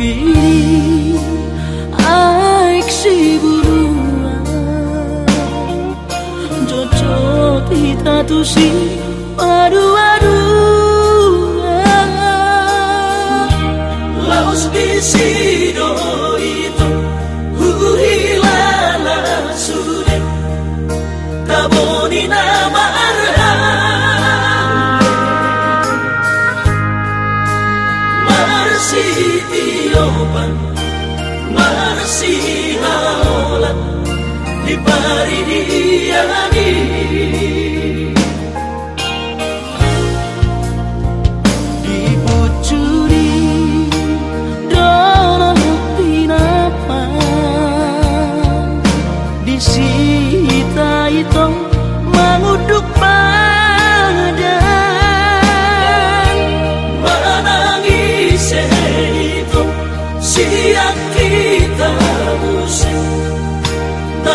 viri ai xiburua jo jo tita aru laos bisido tiopan Marsi haolan Di pari diani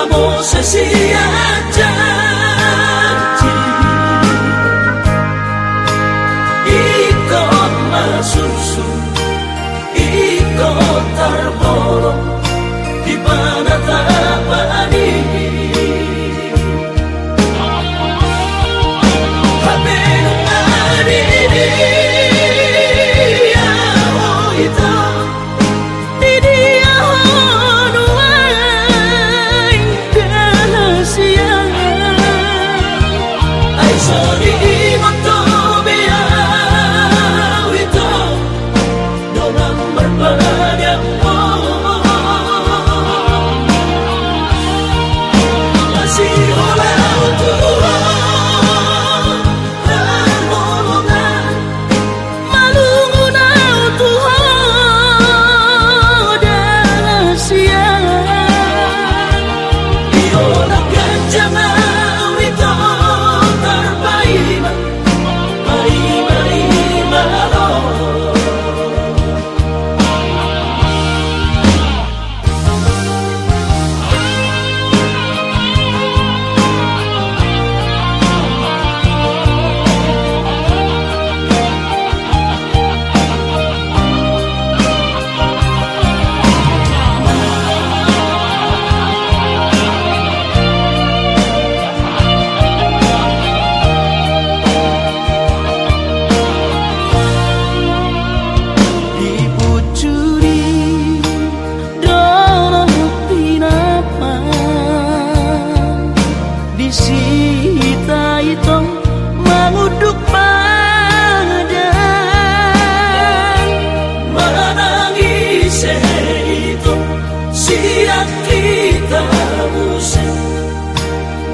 Namo sesiang janji Ikut masusu Ikut terbolong Di mana Tapi ngadini Ya berperan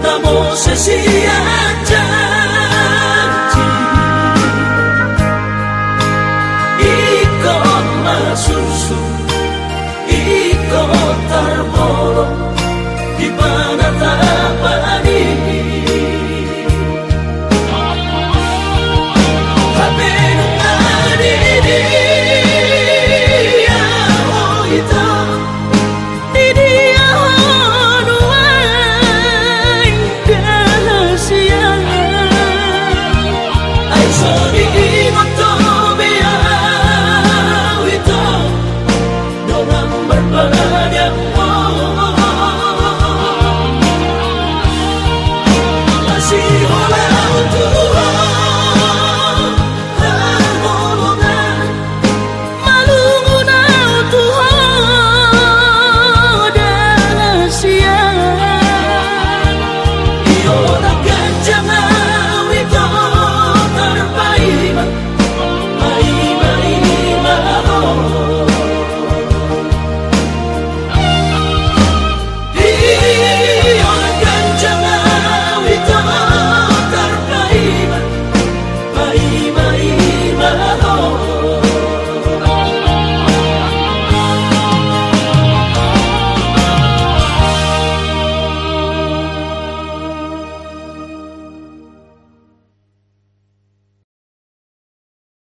Namo sesiang janji Ikut masusu Ikut terbolong Di mana tapani